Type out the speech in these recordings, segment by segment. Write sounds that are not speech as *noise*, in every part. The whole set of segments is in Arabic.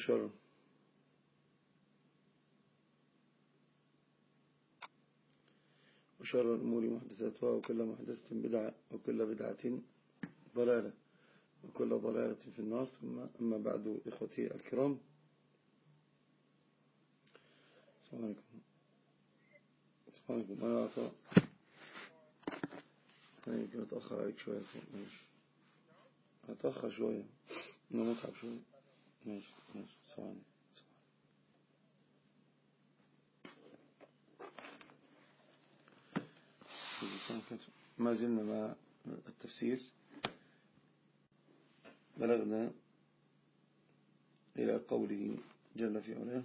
وشر وشر الأمور محدثاتها وكل محدثة بدعة وكل بدعة ضلالة وكل ضلالة في النار. ثم أما بعد إخوتي الكرام. السلام عليكم. السلام عليكم. أنا يمكن أتأخر عليك شوية أتأخر شوية. أنا متعب شوية. ما زلنا مع التفسير بلغنا إلى قوله جل في علاه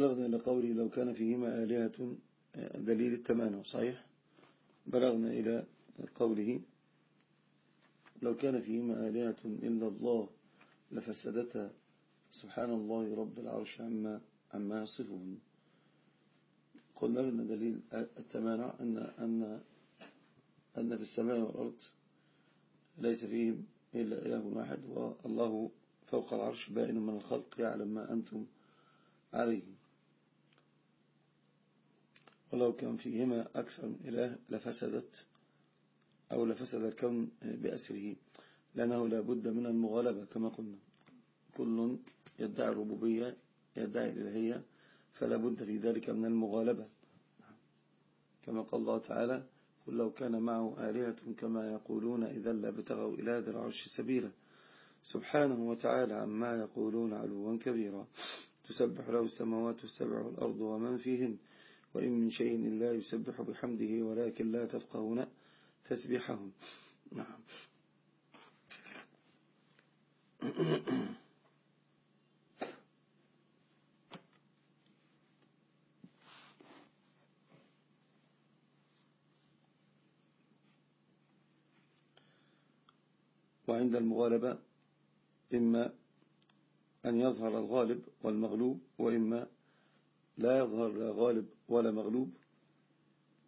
بلغنا إلى قوله لو كان فيهما آلهة دليل التمانع صحيح؟ بلغنا إلى قوله لو كان فيهما آلهة إلا الله لفسدتها سبحان الله رب العرش عما, عما يصفون. قلنا لنا دليل التمانع أن, أن, أن في السماء والأرض ليس فيهم إلا إله واحد والله فوق العرش بائن من الخلق يعلم ما أنتم عليه. ولو كان فيهما أكثر من إله لفسدت أو لفسد الكون بأسره لأنه لا بد من المغالبة كما قلنا. كل يدعي الربوبية يدعي الإلهية فلا بد في ذلك من المغالبة. كما قال الله تعالى قل لو كان معه آلهة كما يقولون إذا لابتغوا إلى ذي العرش سبيلا. سبحانه وتعالى عما يقولون علوا كبيرا. تسبح له السماوات السبع والأرض ومن فيهن. وإن من شيء إلا يسبح بحمده ولكن لا تفقهون تسبيحهم. نعم. وعند المغالبة إما أن يظهر الغالب والمغلوب وإما لا يظهر لا غالب ولا مغلوب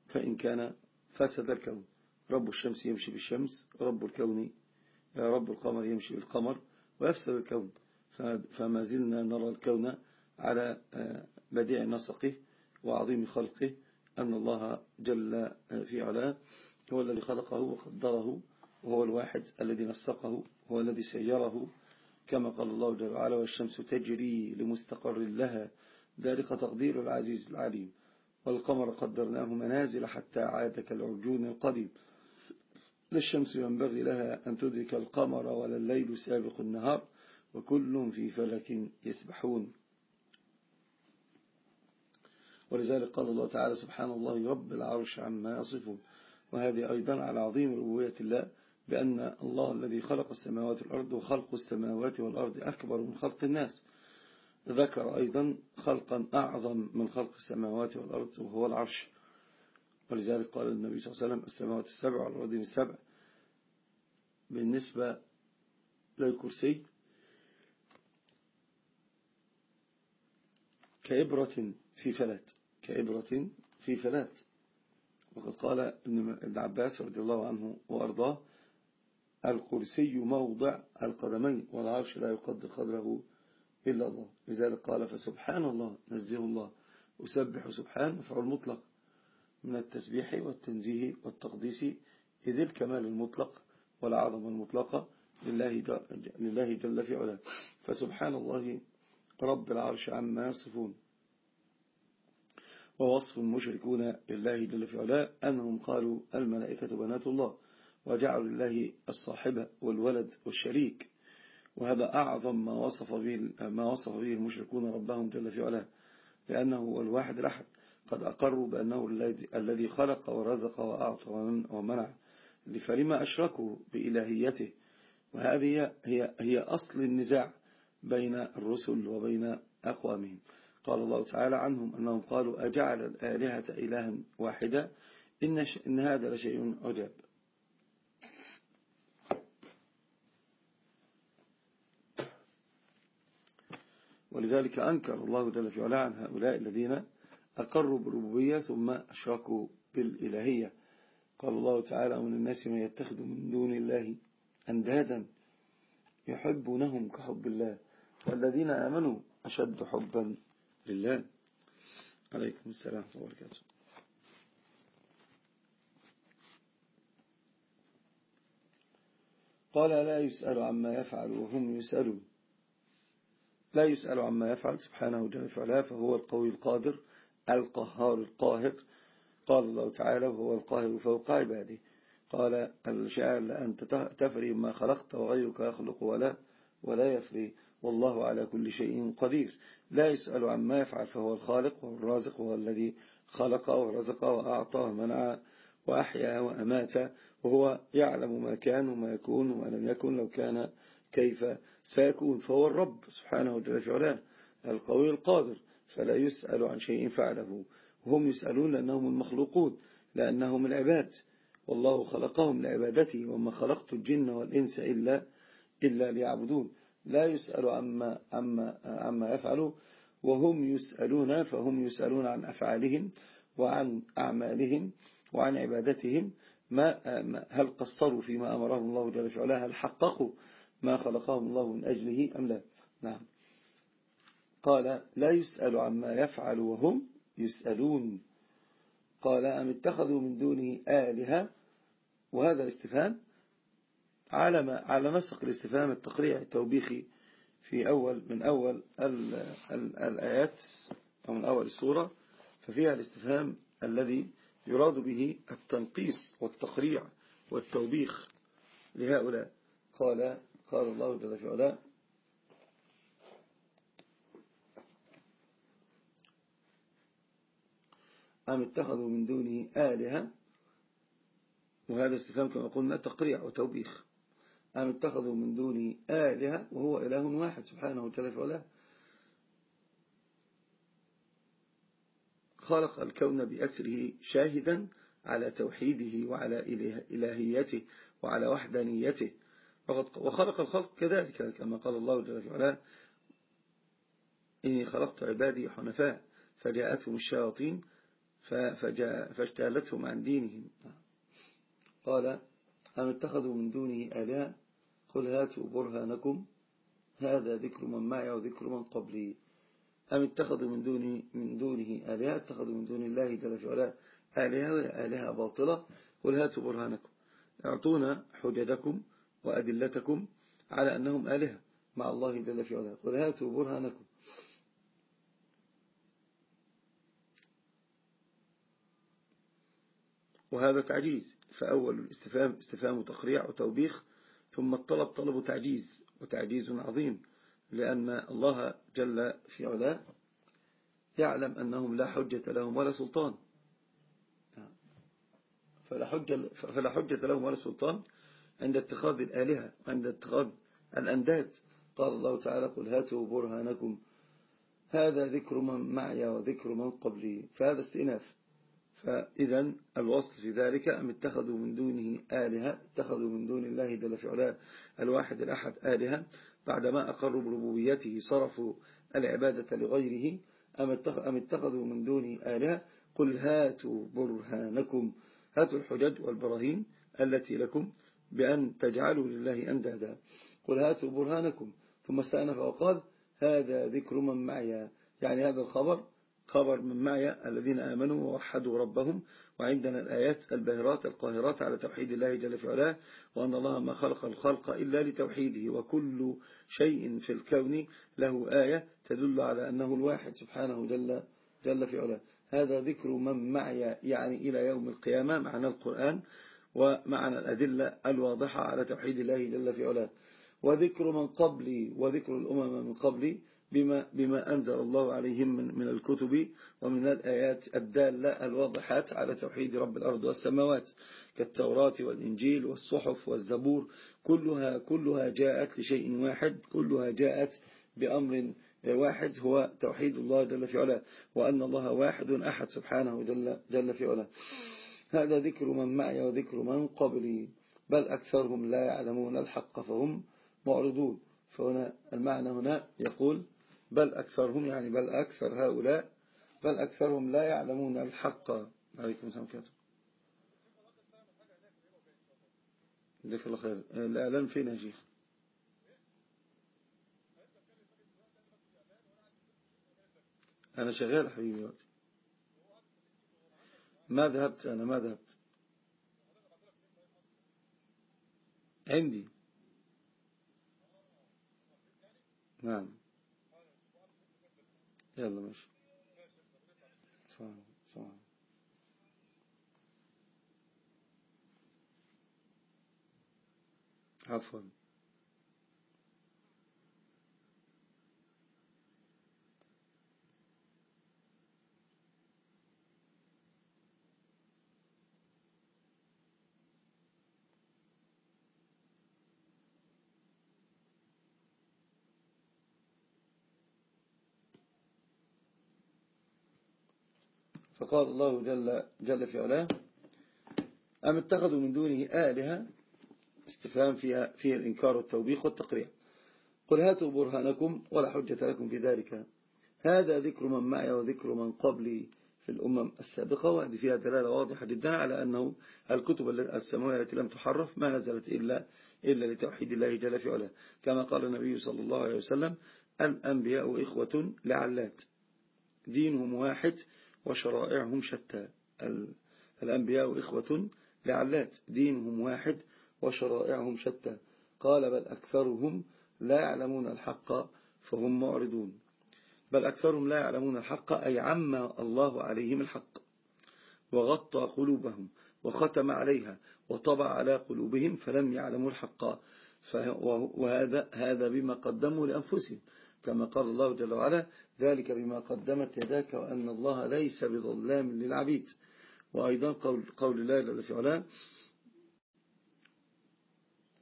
فإن كان فسد الكون. رب الشمس يمشي بالشمس رب الكون رب القمر يمشي بالقمر ويفسد الكون. فما زلنا نرى الكون على بديع نسقه وعظيم خلقه أن الله جل في علاه هو الذي خلقه وقدره وهو الواحد الذي نسقه هو الذي سيره. كما قال الله جل وعلا والشمس تجري لمستقر لها ذلك تقدير العزيز العليم. والقمر قدرناه منازل حتى عاد كالعرجون القديم. للشمس ينبغي لها أن تدرك القمر ولا الليل سابق النهار وكل في فلك يسبحون. ولذلك قال الله تعالى سبحان الله رب العرش عما يصفون. وهذه أيضا على عظيم ربوية الله بأن الله الذي خلق السماوات والأرض وخلق السماوات والأرض أكبر من خلق الناس. ذكر أيضا خلقا أعظم من خلق السماوات والأرض وهو العرش. ولذلك قال النبي صلى الله عليه وسلم السماوات السبع والأرض السبع. بالنسبة للكرسي كإبرة في فلات كإبرة في فلات. وقد قال ابن عباس رضي الله عنه وأرضاه الكرسي موضع القدمين والعرش لا يقدر قدره إلا الله. لذلك قال فسبحان الله نزه الله. أسبح سبحان مفعول مطلق. من التسبيح والتنزيه والتقديس إذ الكمال المطلق والعظم المطلقة لله, لله جل في علاه. فسبحان الله رب العرش عما يصفون. ووصف المشركون لله جل في علاه أنهم قالوا الملائكة بنات الله وجعلوا لله الصاحبة والولد والشريك. وهذا أعظم ما وصف به ما وصف به المشركون ربهم جل في علاه لأنه هو الواحد الأحد. قد أقروا بأنه الذي خلق ورزق وأعطى ومنع. فلما أشركوا بإلهيته؟ وهذه هي, هي أصل النزاع بين الرسل وبين أقوامهم. قال الله تعالى عنهم أنهم قالوا أجعل الآلهة إلها واحدا إن, إن هذا لشيء عجاب. ولذلك أنكر الله جل في علا عن هؤلاء الذين أقروا بالربوبية ثم أشركوا بالإلهية. قال الله تعالى ومن الناس من يتخذ من دون الله أندادا يحبونهم كحب الله والذين آمنوا أشد حبا لله. عليكم السلام ورحمة الله وبركاته. قال لا يسأل عما يفعل وهم يسألون؟ لا يسأل عما يفعل سبحانه جل وعلا فهو القوي القادر القهار القاهر. قال الله تعالى وهو القاهر فوق عباده. قال الشاعر لأنت تفري ما خلقت وغيرك يخلق ولا ولا يفري. والله على كل شيء قدير. لا يسأل عما يفعل فهو الخالق وهو الرازق وهو الذي خلق ورزق وأعطى ومنع وأحيا وأمات. وهو يعلم ما كان وما يكون وما لم يكن لو كان كيف سيكون فهو الرب سبحانه وتعالى في علاه القوي القادر فلا يسأل عن شيء فعله. وهم يسألون لأنهم المخلوقون لأنهم العباد. والله خلقهم لعبادته وما خلقت الجن والإنس إلا, إلا ليعبدون. لا يسأل عما, عما, عما يفعلوا. وهم يسألون فهم يسألون عن أفعالهم وعن أعمالهم وعن عبادتهم. ما هل قصروا فيما أمرهم الله جل وعلا هل حققوا ما خلقهم الله من أجله أم لا؟ نعم. قال لا يسأل عما يفعل وهم يسألون. قال أم اتخذوا من دونه آلهة؟ وهذا الاستفهام على ما على نسق الاستفهام التقريع التوبيخي في أول من أول ال ال الآيات أو من أول السورة ففيها الاستفهام الذي يراد به التنقيص والتقريع والتوبيخ لهؤلاء. قال قال الله جل وعلا أم اتخذوا من دونه آلهة؟ وهذا استفهام كما قلنا تقريع وتوبيخ. أم اتخذوا من دونه آلهة وهو إله واحد سبحانه وتعالى خلق الكون بأسره شاهدا على توحيده وعلى إلهيته وعلى وحدانيته. وخلق الخلق كذلك كما قال الله جل وعلا إني خلقت عبادي حنفاء فجاءتهم الشياطين فاجتالتهم عن دينهم. قال أم اتخذوا من دونه آلهة قل هاتوا برهانكم هذا ذكر من معي وذكر من قبلي. أم اتخذوا من دونه, من دونه آلهة اتخذوا من دون الله جل وعلا آلهة آلهة باطلة. قل هاتوا برهانكم. أعطونا حجدكم وأدلتكم على أنهم آلهة مع الله جل في علاه. قل هاتوا برهانكم. وهذا تعجيز. فأول الاستفهام استفهام تقريع وتوبيخ ثم الطلب طلب تعجيز. وتعجيز عظيم لأن الله جل في علاه يعلم أنهم لا حجة لهم ولا سلطان. فلا حجة, فلا حجة لهم ولا سلطان. عند اتخاذ الآلهة عند اتخاذ الأنداد. قال الله تعالى قل هاتوا برهانكم هذا ذكر من معي وذكر من قبلي. فهذا استئناف. فإذا الوصل في ذلك أم اتخذوا من دونه آلهة؟ اتخذوا من دون الله جل في علاه الواحد الأحد آلهة. بعدما أقروا بربوبيته صرفوا العبادة لغيره أم اتخذوا من دوني آلهة؟ قل هاتوا برهانكم. هاتوا الحجج والبراهين التي لكم بأن تجعلوا لله أندادا. قل هاتوا برهانكم. ثم استأنف وقال هذا ذكر من معي. يعني هذا الخبر خبر من معي الذين آمنوا ووحدوا ربهم. وعندنا الآيات الباهرات القاهرات على توحيد الله جل في علاه وأن الله ما خلق الخلق إلا لتوحيده وكل شيء في الكون له آية تدل على أنه الواحد سبحانه جل, جل في علاه. هذا ذكر من معي يعني إلى يوم القيامة معنى القرآن. ومعنى الأدلة الواضحة على توحيد الله جل في علاه. وذكر من قبلي وذكر الأمم من قبلي بما, بما أنزل الله عليهم من, من الكتب ومن الآيات الدالة الواضحات على توحيد رب الأرض والسماوات كالتوراة والإنجيل والصحف والزبور. كلها, كلها جاءت لشيء واحد كلها جاءت بأمر واحد هو توحيد الله جل في علاه وأن الله واحد أحد سبحانه جل, جل في علاه. هذا ذكر من معي وذكر من قبلي بل أكثرهم لا يعلمون الحق فهم معرضون. فهنا المعنى هنا يقول بل أكثرهم يعني بل أكثر هؤلاء بل أكثرهم لا يعلمون الحق. عليكم السلام كاتب جزاك الله خير. الإعلان فين يا شيخ؟ أنا شغال حبيبي. ما ذهبت أنا ما ذهبت. عندي. نعم. يلا ماشي. سلام سلام عفوا. فقال الله جل, جل في علاه أم اتخذوا من دونه آلهة؟ استفهام فيها فيه الإنكار والتوبيخ والتقريع. قل هاتوا برهانكم ولا حجة لكم في ذلك. هذا ذكر من معي وذكر من قبلي في الأمم السابقة وهذه فيها دلالة واضحة جدا على أنه الكتب السماوية التي لم تحرف ما نزلت إلا, إلا لتوحيد الله جل في علاه. كما قال النبي صلى الله عليه وسلم الأنبياء إخوة لعلات. دينهم واحد وشرائعهم شتى. الأنبياء إخوة لعلات دينهم واحد وشرائعهم شتى. قال بل أكثرهم لا يعلمون الحق فهم معرضون. بل أكثرهم لا يعلمون الحق أي عم الله عليهم الحق. وغطى قلوبهم وختم عليها وطبع على قلوبهم فلم يعلموا الحق. وهذا هذا بما قدموا لأنفسهم كما قال الله جل وعلا ذلك بما قدمت يداك وأن الله ليس بظلام للعبيد. وأيضا قول, قول الله جل في علاه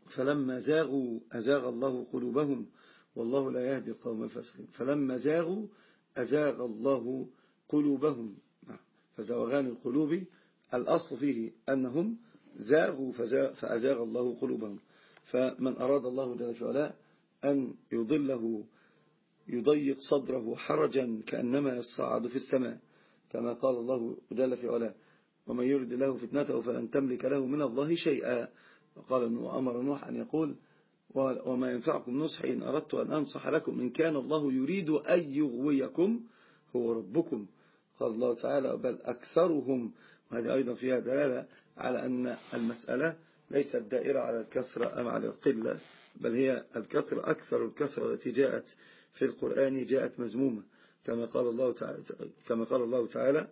فلما زاغوا أزاغ الله قلوبهم والله لا يهدي القوم الفاسقين. فلما زاغوا أزاغ الله قلوبهم. فزوغان القلوب الأصل فيه أنهم زاغوا فأزاغ الله قلوبهم. فمن أراد الله جل وعلا أن يضله يضيق صدره حرجا كأنما يصعد في السماء كما قال الله جل في علاه ومن يرد له فتنته فلن تملك له من الله شيئا. وقال وأمر نوح أن يقول وما ينفعكم نصح إن أردت أن أنصح لكم إن كان الله يريد أن يغويكم هو ربكم. قال الله تعالى بل أكثرهم وهذه أيضا فيها دلالة على أن المسألة ليست دائرة على الكثرة أم على القلة بل هي الكثرة أكثر الكثرة التي جاءت في القرآن جاءت مزمومة كما قال الله تعالى كما قال الله تعالى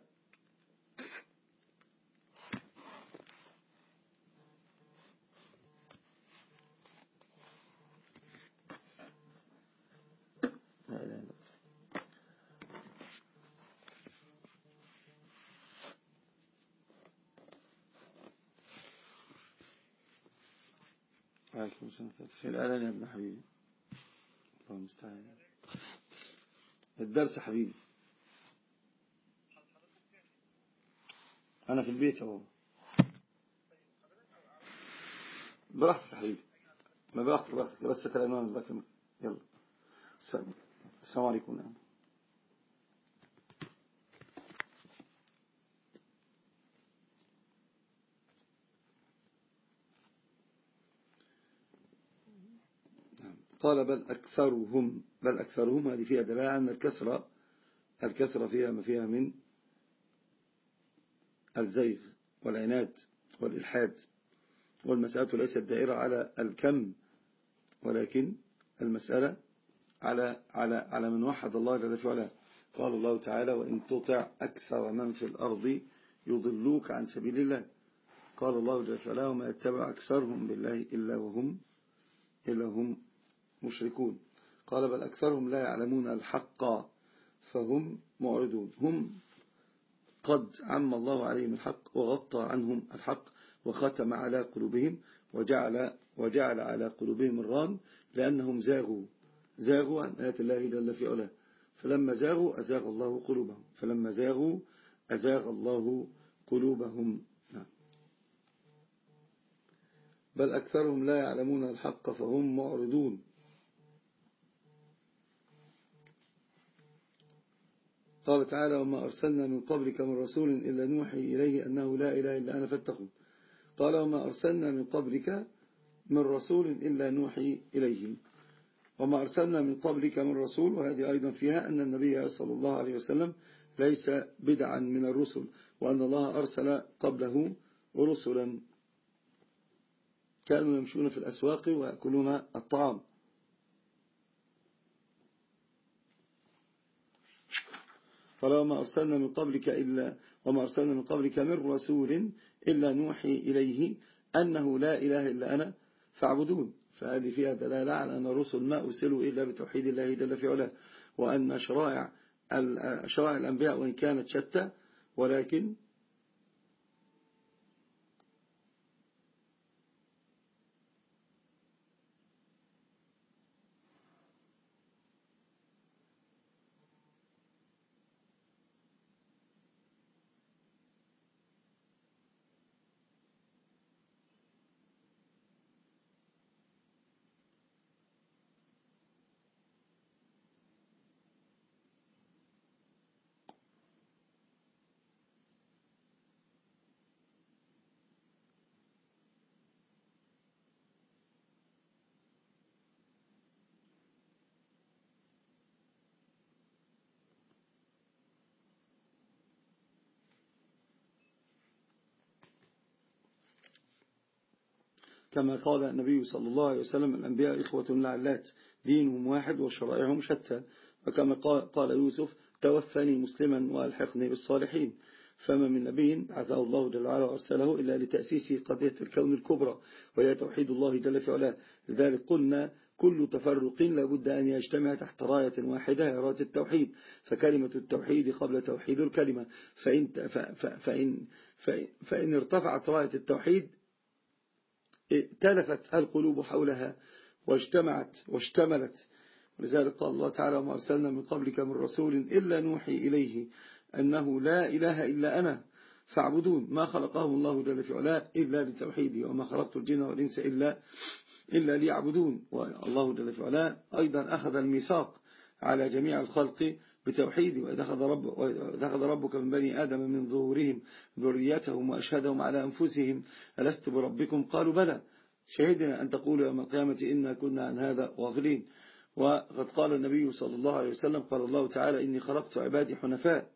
في الآلان يا ابن حبيبي. الله المستعان الدرس حبيبي. أنا في البيت أهو. براحتك حبيبي. ما براحتك براحتك. بس تلامان الله يلا. السلام عليكم. نعم قال بل أكثرهم بل أكثرهم هذه فيها دلالة أن الكسرة الكسرة فيها ما فيها من الزيغ والعناد والإلحاد والمسألة ليست دائرة على الكم ولكن المسألة على على على من وحد الله جل في علاه قال الله تعالى وإن تطع أكثر من في الأرض يضلوك عن سبيل الله. قال الله جل في علاه وما يتبع أكثرهم بالله إلا وهم إلا هم مشركون. قال بل أكثرهم لا يعلمون الحق فهم معرضون. هم قد عم الله عليهم الحق وغطى عنهم الحق وختم على قلوبهم وجعل, وجعل على قلوبهم الران لأنهم زاغوا. زاغوا عن آيات الله جل في علاه. فلما زاغوا أزاغ الله قلوبهم. فلما زاغوا أزاغ الله قلوبهم. نعم. بل أكثرهم لا يعلمون الحق فهم معرضون. قال تعالى وما أرسلنا من قبلك من رسول إلا نوحي إليه أنه لا إله إلا أنا فاتقون قال وما أرسلنا من قبلك من رسول إلا نوحي إليه. وما أرسلنا من قبلك من رسول وهذه أيضا فيها أن النبي صلى الله عليه وسلم ليس بدعا من الرسل وأن الله أرسل قبله رسلا. كانوا يمشون في الأسواق ويأكلون الطعام. فلا ما أرسلنا من قبلك إلا وما أرسلنا من قبلك من رسول إلا نوحي إليه أنه لا إله إلا أنا فاعبدون. فهذه فيها دلالة على أن الرسل ما أرسلوا إلا بتوحيد الله جل في علاه وأن شرائع شرائع الأنبياء وإن كانت شتى ولكن كما قال النبي صلى الله عليه وسلم الأنبياء إخوة لعلات دينهم واحد وشرائعهم شتى. وكما قال يوسف توفني مسلما وألحقني بالصالحين. فما من نبي بعثه الله جل وعلا وأرسله إلا لتأسيس قضية الكون الكبرى وهي توحيد الله جل في علاه. لذلك قلنا كل تفرق لابد أن يجتمع تحت راية واحدة هي راية التوحيد. فكلمة التوحيد قبل توحيد الكلمة. فإن, فإن, فإن, فإن ارتفعت راية التوحيد ائتلفت القلوب حولها واجتمعت واشتملت. ولذلك قال الله تعالى وما أرسلنا من قبلك من رسول إلا نوحي إليه أنه لا إله إلا أنا فاعبدون. ما خلقهم الله جل في علاه إلا لتوحيدي وما خلقت الجن والإنس إلا, إلا ليعبدون. والله جل في علاه أيضا أخذ الميثاق على جميع الخلق بتوحيد وإذا أخذ, رب أخذ ربك من بني آدم من ظهورهم ذريتهم وأشهدهم على أنفسهم. ألست بربكم؟ قالوا بلى. شهدنا أن تقولوا يوم القيامة إنا كنا عن هذا غافلين. وقد قال النبي صلى الله عليه وسلم قال الله تعالى إني خلقت عبادي حنفاء.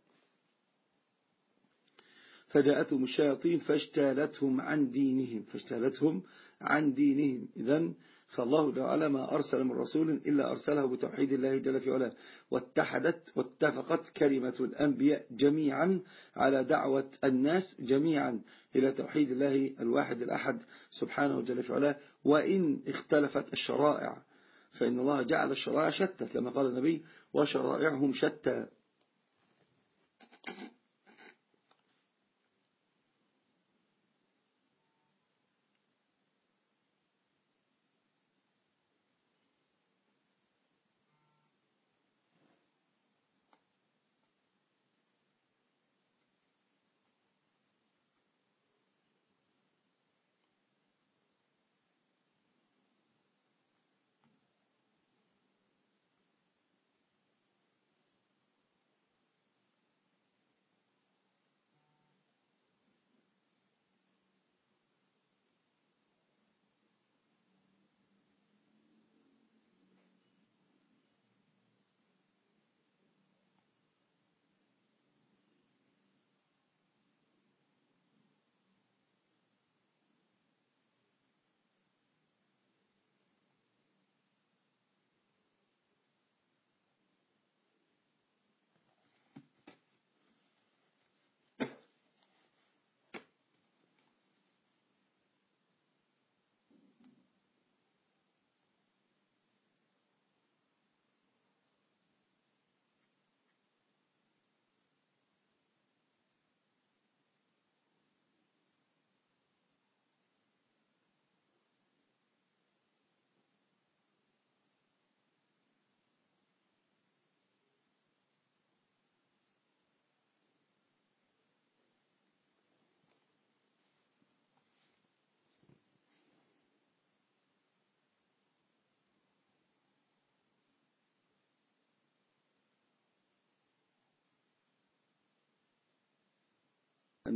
فجاءتهم الشياطين فاجتالتهم عن دينهم فاجتالتهم عن دينهم. إذن فالله تعالى ما أرسل من رسول إلا أرسله بتوحيد الله جل في علاه. واتحدت واتفقت كلمة الأنبياء جميعا على دعوة الناس جميعا إلى توحيد الله الواحد الأحد سبحانه جل في علاه. وإن اختلفت الشرائع فإن الله جعل الشرائع شتى كما قال النبي وشرائعهم شتى.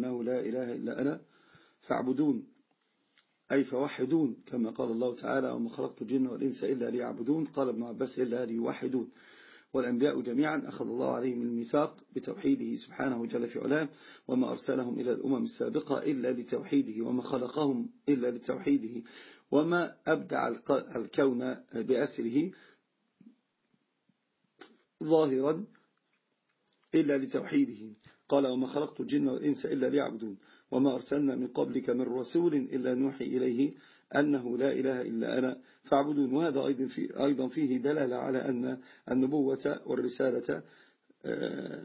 أنه لا إله إلا أنا فاعبدون. أي فوحدون كما قال الله تعالى وما خلقت الجن والإنس إلا ليعبدون قال ابن عباس إلا ليوحدون والأنبياء جميعا أخذ الله عليهم الميثاق بتوحيده سبحانه جل في علاه وما أرسلهم إلى الأمم السابقة إلا لتوحيده وما خلقهم إلا لتوحيده وما أبدع الكون بأسره ظاهرا إلا لتوحيده قال وما خلقت الجن والإنس إلا ليعبدون وما أرسلنا من قبلك من رسول إلا نوحي إليه أنه لا إله إلا أنا فاعبدون. وهذا أيضا, في أيضا فيه دلالة على أن النبوة والرسالة آه،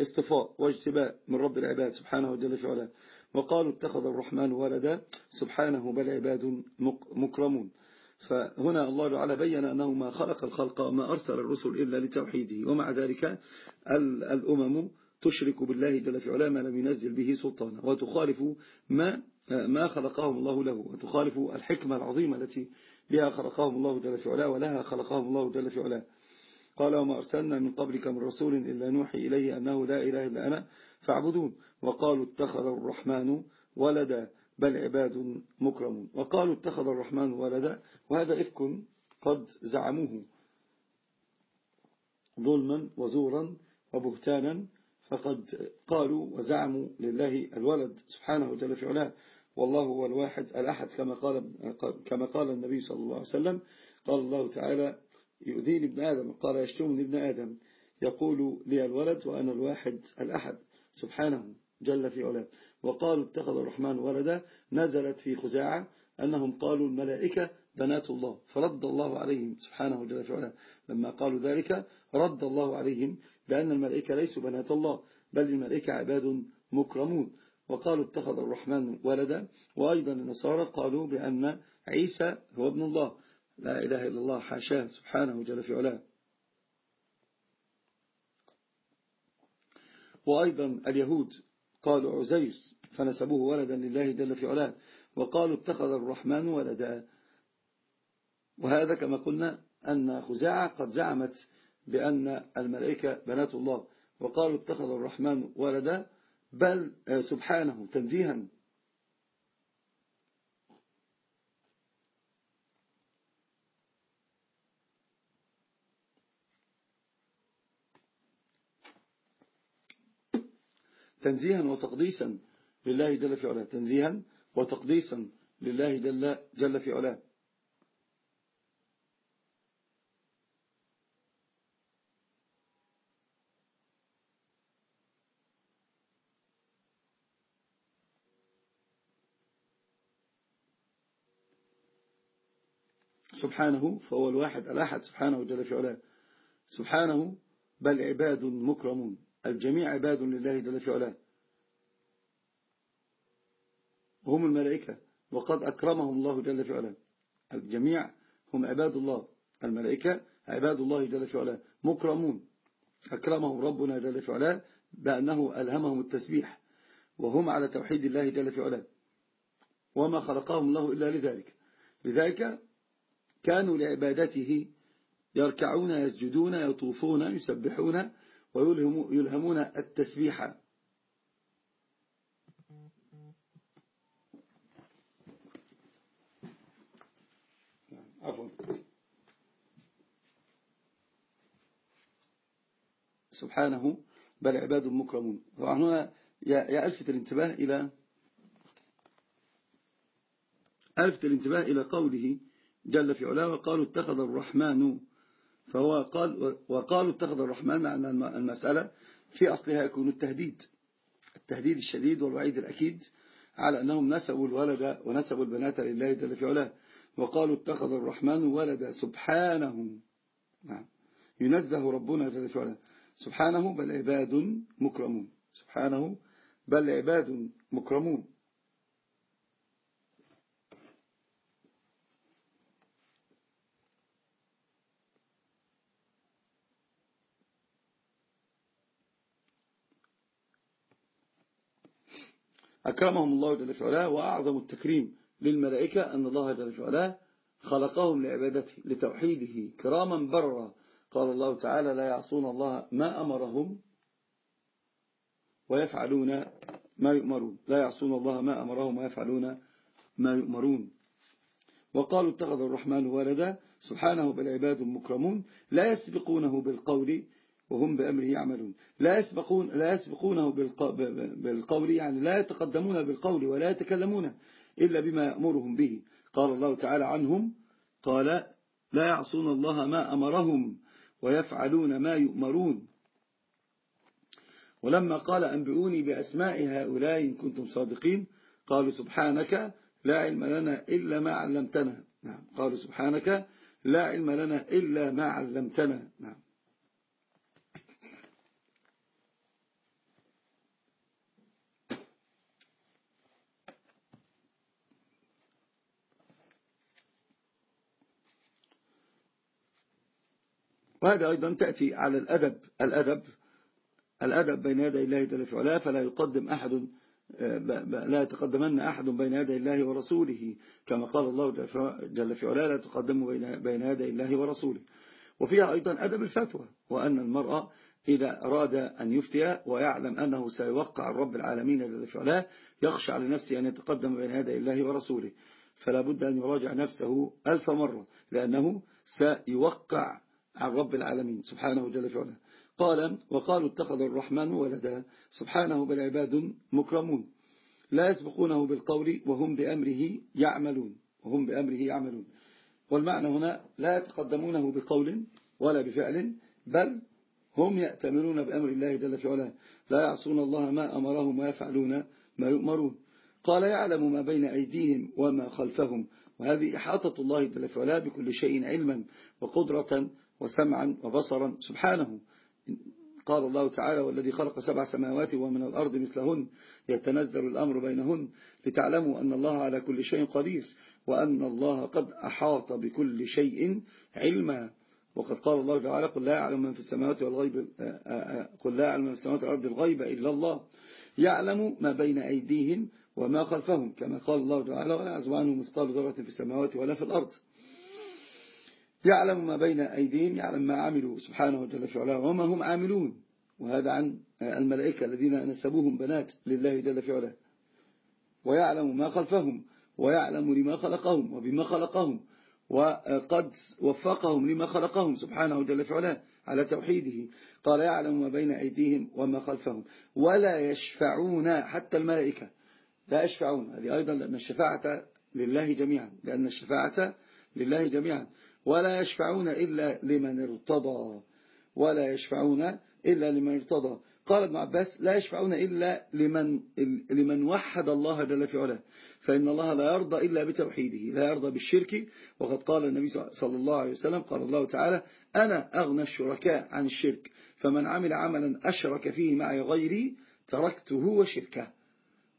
اصطفاء واجتباء من رب العباد سبحانه وجل في علاه وقالوا اتخذ الرحمن ولدا سبحانه بل عباد مكرمون. فهنا الله تعالى بين أنه ما خلق الخلق وما أرسل الرسل إلا لتوحيده ومع ذلك الأمم تشرك بالله جل في علاه ما لم ينزل به سلطانا. وتخالف ما ما خلقهم الله له. وتخالف الحكمة العظيمة التي بها خلقهم الله جل في علاه ولها خلقهم الله جل في علاه. قال وما أرسلنا من قبلك من رسول إلا نوحي إليه أنه لا إله إلا أنا فاعبدون وقالوا اتخذ الرحمن ولدا بل عباد مكرمون وقالوا اتخذ الرحمن ولدا وهذا إفك قد زعموه. ظلما وزورا وبهتانا فقد قالوا وزعموا لله الولد سبحانه جل في علاه. والله هو الواحد الأحد كما قال, كما قال النبي صلى الله عليه وسلم. قال الله تعالى يؤذيني ابن آدم. قال يشتمني ابن آدم. يقول لي الولد وأنا الواحد الأحد. سبحانه جل في علاه. وقالوا اتخذ الرحمن ولدا. نزلت في خزاعة أنهم قالوا الملائكة بنات الله. فرد الله عليهم سبحانه جل في علاه. لما قالوا ذلك رد الله عليهم بأن الملائكة ليسوا بنات الله بل الملائكة عباد مكرمون. وقالوا اتخذ الرحمن ولدا وأيضا النصارى قالوا بأن عيسى هو ابن الله. لا إله إلا الله حاشاه سبحانه جل في علاه. وأيضا اليهود قالوا عزير فنسبوه ولدا لله جل في علاه. وقالوا اتخذ الرحمن ولدا. وهذا كما قلنا أن خزاعة قد زعمت بأن الملائكة بنات الله. وقالوا اتخذ الرحمن ولدا بل آه، سبحانه تنزيها. تنزيها وتقديسا لله جل في علاه. تنزيها وتقديسا لله جل, جل في علاه. سبحانه فهو الواحد الأحد سبحانه جل في علاه. سبحانه بل عباد مكرمون. الجميع عباد لله جل في علاه. هم الملائكة وقد أكرمهم الله جل في علاه. الجميع هم عباد الله. الملائكة عباد الله جل في علاه. مكرمون. أكرمهم ربنا جل في علاه بأنه ألهمهم التسبيح وهم على توحيد الله جل في علاه. وما خلقهم الله إلا لذلك. لذلك كانوا لعبادته يركعون يسجدون يطوفون يسبحون ويلهمون التسبيح. عفوا. سبحانه بل عباد مكرمون. طبعا هنا يألفت الانتباه إلى ألفت الانتباه إلى قوله جل في علاه وقالوا اتخذ الرحمن فهو قال وقالوا اتخذ الرحمن مع أن المسألة في أصلها يكون التهديد التهديد الشديد والوعيد الأكيد على أنهم نسبوا الولد ونسبوا البنات لله جل في علاه. وقالوا اتخذ الرحمن ولدا سبحانه. نعم. ينزه ربنا جل في علاه. سبحانه بل عباد مكرمون. سبحانه بل عباد مكرمون. أكرمهم الله جل في علاه وأعظم التكريم للملائكة أن الله جل في علاه خلقهم لعبادته لتوحيده كراما برا. قال الله تعالى لا يعصون الله ما أمرهم ويفعلون ما يؤمرون. لا يعصون الله ما أمرهم ويفعلون ما يؤمرون. وقالوا اتخذ الرحمن ولدا سبحانه بالعباد المكرمون لا يسبقونه بالقول وهم بأمره يعملون. لا يسبقون لا يسبقونه بالقول يعني لا يتقدمون بالقول ولا يتكلمون إلا بما يأمرهم به. قال الله تعالى عنهم قال لا يعصون الله ما أمرهم ويفعلون ما يؤمرون. ولما قال أنبئوني بأسماء هؤلاء إن كنتم صادقين. قالوا سبحانك لا علم لنا إلا ما علمتنا. نعم. قالوا سبحانك لا علم لنا إلا ما علمتنا. نعم. وهذا أيضا تأتي على الأدب الأدب الأدب بين يدي الله جل في علاه فلا يقدم أحد لا يتقدمن أحد بين يدي الله ورسوله كما قال الله جل في علاه لا تقدموا بين يدي الله ورسوله. وفيها أيضا أدب الفتوى وأن المرأة إذا أراد أن يفتي ويعلم أنه سيوقع الرب العالمين جل في علاه يخشى على نفسه أن يتقدم بين يدي الله ورسوله. فلا بد أن يراجع نفسه ألف مرة لأنه سيوقع عن رب العالمين سبحانه جل في علاه قال وقالوا اتخذ الرحمن ولدا. سبحانه بالعباد مكرمون. لا يسبقونه بالقول وهم بأمره يعملون. وهم بأمره يعملون. والمعنى هنا لا يتقدمونه بقول ولا بفعل بل هم يأتمرون بأمر الله جل في علاه لا يعصون الله ما أمرهم ويفعلون ما يؤمرون. قال يعلم ما بين أيديهم وما خلفهم. وهذه إحاطة الله جل في علاه بكل شيء علما وقدرة وسمعا وبصرا سبحانه. قال الله تعالى والذي خلق سبع سماوات ومن الأرض مثلهن يتنزل الأمر بينهن لتعلموا أن الله على كل شيء قدير وأن الله قد أحاط بكل شيء علما. وقد قال الله تعالى قل لا يعلم من في السماوات والغيب قل لا يعلم من في السماوات والأرض الغيب إلا الله يعلم ما بين أيديهم وما خلفهم كما قال الله تعالى ولا يعزو مثقال ذرة في السماوات ولا في الأرض. يعلم ما بين أيديهم يعلم ما عملوا سبحانه في علاه وما هم عاملون. وهذا عن الملائكة الذين نسبوهم بنات لله جل في علاه. ويعلم ما خلفهم ويعلم لما خلقهم وبما خلقهم وقد وفقهم لما خلقهم سبحانه جل في علاه على توحيده. قال يعلم ما بين أيديهم وما خلفهم. ولا يشفعون حتى الملائكة. لا يشفعون. هذه أيضا لأن الشفاعة لله جميعا. لأن الشفاعة لله جميعا. ولا يشفعون إلا لمن ارتضى. ولا يشفعون إلا لمن ارتضى. قال ابن عباس لا يشفعون إلا لمن, لمن وحد الله جل في علاه. فإن الله لا يرضى إلا بتوحيده لا يرضى بالشرك. وقد قال النبي صلى الله عليه وسلم قال الله تعالى أنا أغنى الشركاء عن الشرك فمن عمل عملا أشرك فيه معي غيري تركته وشركه.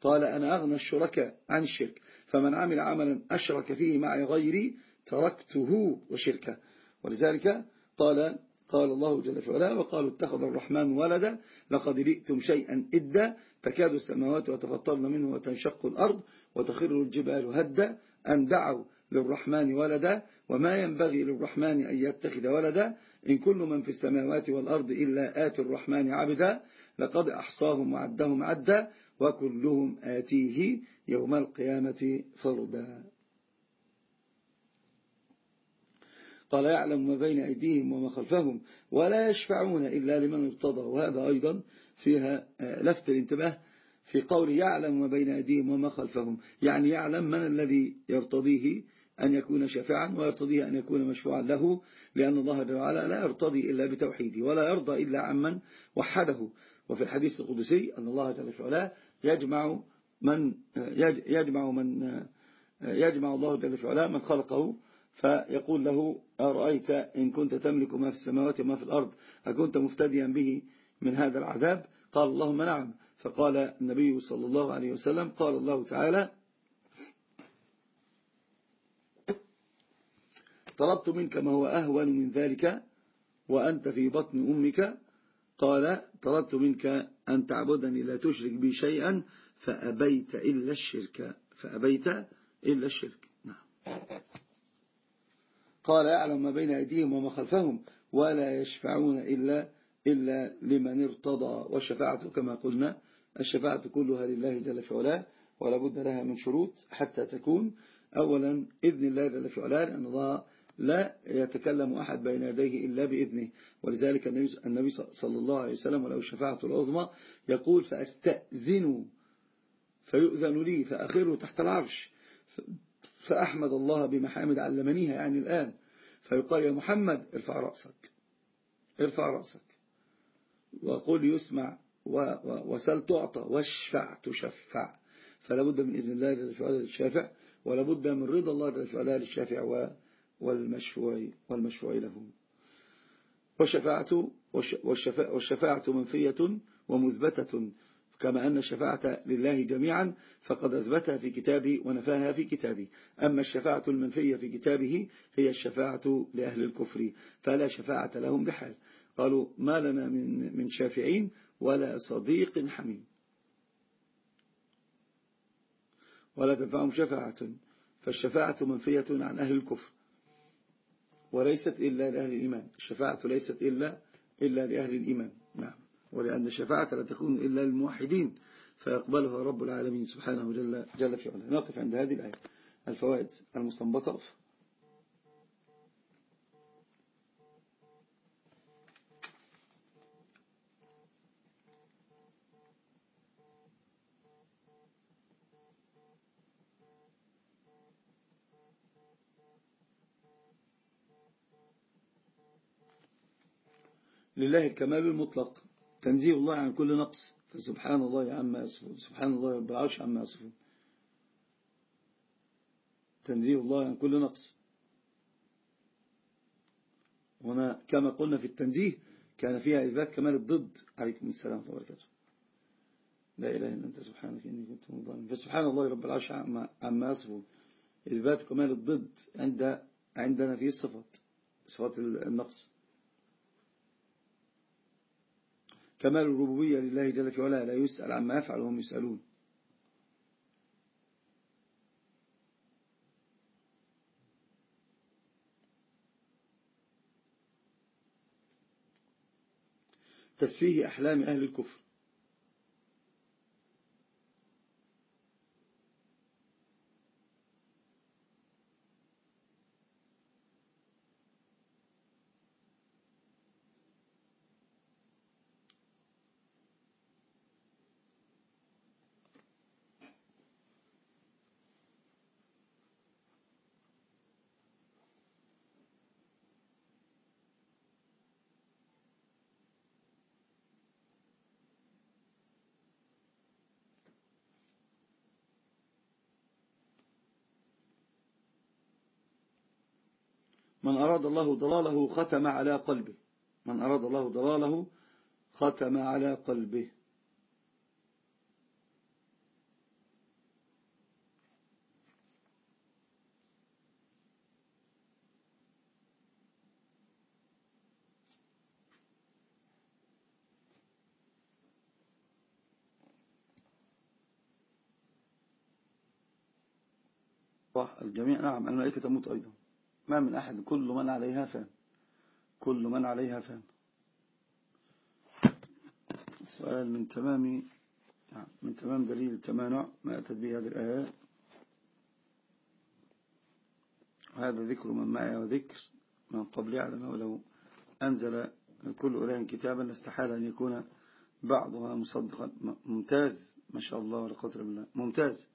قال أنا أغنى الشركاء عن الشرك فمن عمل عملا أشرك فيه معي غيري تركته وشركه. ولذلك قال قال الله جل وعلا وقالوا اتخذ الرحمن ولدا لقد جئتم شيئا إدا تكاد السماوات وتفطرن منه وتنشق الأرض وتخر الجبال هدا أن دعوا للرحمن ولدا وما ينبغي للرحمن أن يتخذ ولدا إن كل من في السماوات والأرض إلا آتي الرحمن عبدا لقد أحصاهم وعدهم عدا وكلهم آتيه يوم القيامة فردا. قال يعلم ما بين أيديهم وما خلفهم ولا يشفعون إلا لمن ارتضى. وهذا أيضا فيها آه، لفت الانتباه في قول يعلم ما بين أيديهم وما خلفهم. يعني يعلم من الذي يرتضيه أن يكون شافعا ويرتضيه أن يكون مشفوعا له لأن الله جل وعلا لا يرتضي إلا بتوحيده ولا يرضى إلا عمن وحده. وفي الحديث القدسي أن الله جل وعلا يجمع من آه، يجمع من آه، يجمع الله جل وعلا من خلقه فيقول له أرأيت إن كنت تملك ما في السماوات وما في الأرض أكنت مفتديا به من هذا العذاب؟ قال اللهم نعم. فقال النبي صلى الله عليه وسلم قال الله تعالى طلبت منك ما هو أهون من ذلك وأنت في بطن أمك؟ قال طلبت منك أن تعبدني لا تشرك بي شيئا فأبيت إلا الشرك. فأبيت إلا الشرك. نعم. قال يعلم ما بين أيديهم وما خلفهم ولا يشفعون إلا, إلا لمن ارتضى. والشفاعة كما قلنا الشفاعة كلها لله جل في علاه ولا بد لها من شروط حتى تكون. أولا إذن الله جل في علاه لأن الله لا يتكلم أحد بين يديه إلا بإذنه. ولذلك النبي صلى الله عليه وسلم ولو الشفاعة العظمى يقول فأستأذنوا فيؤذن لي فأخره تحت العرش. فأحمد الله بمحامد علمنيها يعني الآن. فيقال يا محمد ارفع رأسك. ارفع رأسك. وقل يسمع وسل تعطى واشفع تشفع. فلا بد من إذن الله للشافع ولا بد من رضا الله للشافع والمشفوع, والمشفوع له والشفاعة, والشفاعة منفية ومثبتة كما أن الشفاعة لله جميعا فقد أثبتها في كتابه ونفاها في كتابه أما الشفاعة المنفية في كتابه هي الشفاعة لأهل الكفر فلا شفاعة لهم بحال. قالوا ما لنا من, من شافعين ولا صديق حميم. ولا تنفعهم شفاعة فالشفاعة منفية عن أهل الكفر وليست إلا لأهل الإيمان. الشفاعة ليست إلا إلا لأهل الإيمان. ولأن الشفاعة لا تكون إلا للموحدين فيقبلها رب العالمين سبحانه جل, جل في علاه. نقف عند هذه الآية. الفوائد المستنبطة. لله الكمال المطلق. تنزيه الله عن كل نقص. فسبحان الله عما يصفون. سبحان الله رب العرش عما يصفون. تنزيه الله عن كل نقص. هنا كما قلنا في التنزيه كان فيها إثبات كمال الضد. عليكم السلام ورحمة الله وبركاته. لا إله إلا أنت. سبحانك إني كنت من الظالمين فسبحان الله رب العرش عما يصفون. إثبات كمال الضد عند عندنا فيه الصفات. صفات النقص. كمال الربوبية لله جل في وعلا لا يسأل عما يفعل وهم يسألون. تسفيه أحلام أهل الكفر. من أراد الله ضلاله ختم على قلبه. من أراد الله ضلاله ختم على قلبه. الجميع نعم الملائكة تموت أيضا. ما من أحد كل من عليها فان. كل من عليها فان. سؤال من تمام من تمام دليل التمانع ما أتت به هذه الآيات هذا ذكر من معي وذكر من قبل يعلم لو أنزل كل أولاء كتابا لاستحال أن يكون بعضها مصدقا. ممتاز ما شاء الله ولا قدر بالله. ممتاز.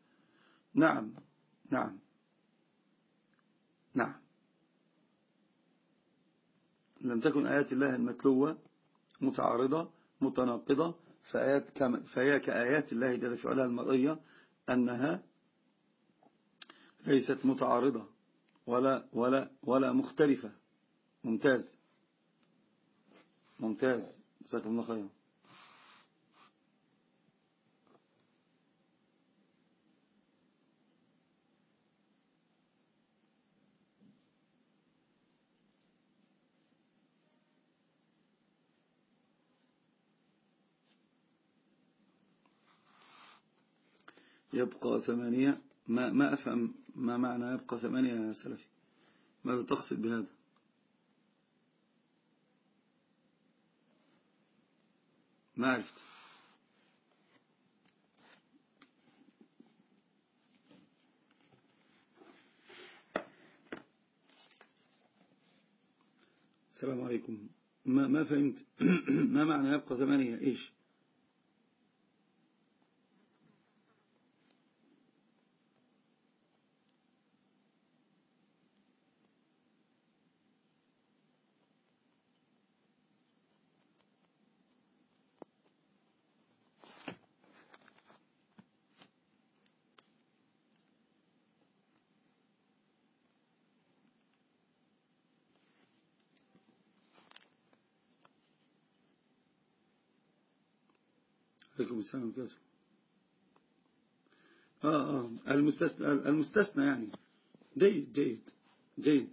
نعم نعم. نعم. لم تكن آيات الله المتلوة متعارضة متناقضة فآيات فهي كآيات الله جل في علاه المرئية أنها ليست متعارضة ولا ولا ولا مختلفة. ممتاز. ممتاز. جزاكم الله خيرا. يبقى ثمانية ما, ما أفهم ما معنى يبقى ثمانية يا سلفي. ماذا تقصد بهذا؟ ما عرفت. السلام عليكم. ما, ما فهمت. *clears throat* ما معنى يبقى ثمانية؟ إيش؟ عليكم السلام عليكم آه آه. المستثنى, المستثنى يعني. جيد جيد جيد.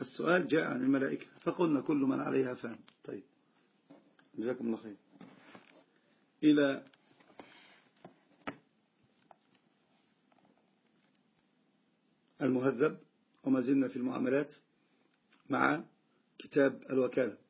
السؤال جاء عن الملائكة فقلنا كل من عليها فهم طيب. جزاكم الله خير. إلى المهذب وما زلنا في المعاملات مع كتاب الوكالة.